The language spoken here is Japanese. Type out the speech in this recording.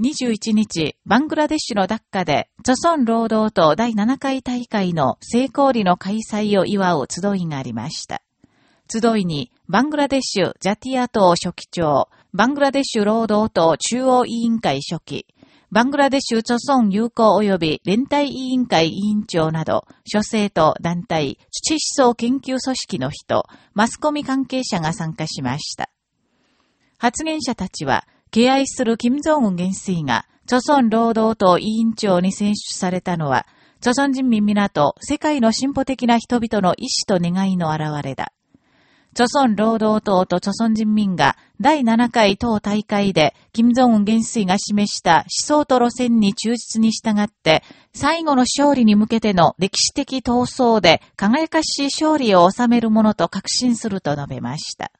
21日、バングラデシュのダッカで、著村労働党第7回大会の成功裏の開催を祝う集いがありました。集いに、バングラデシュジャティア党書記長、バングラデシュ労働党中央委員会書記、バングラデシュ著村友好及び連帯委員会委員長など、諸政党団体、土思想研究組織の人、マスコミ関係者が参加しました。発言者たちは、敬愛する金正恩元帥が、著村労働党委員長に選出されたのは、著村人民皆と世界の進歩的な人々の意志と願いの表れだ。著村労働党と著村人民が第7回党大会で、金正恩元帥が示した思想と路線に忠実に従って、最後の勝利に向けての歴史的闘争で輝かしい勝利を収めるものと確信すると述べました。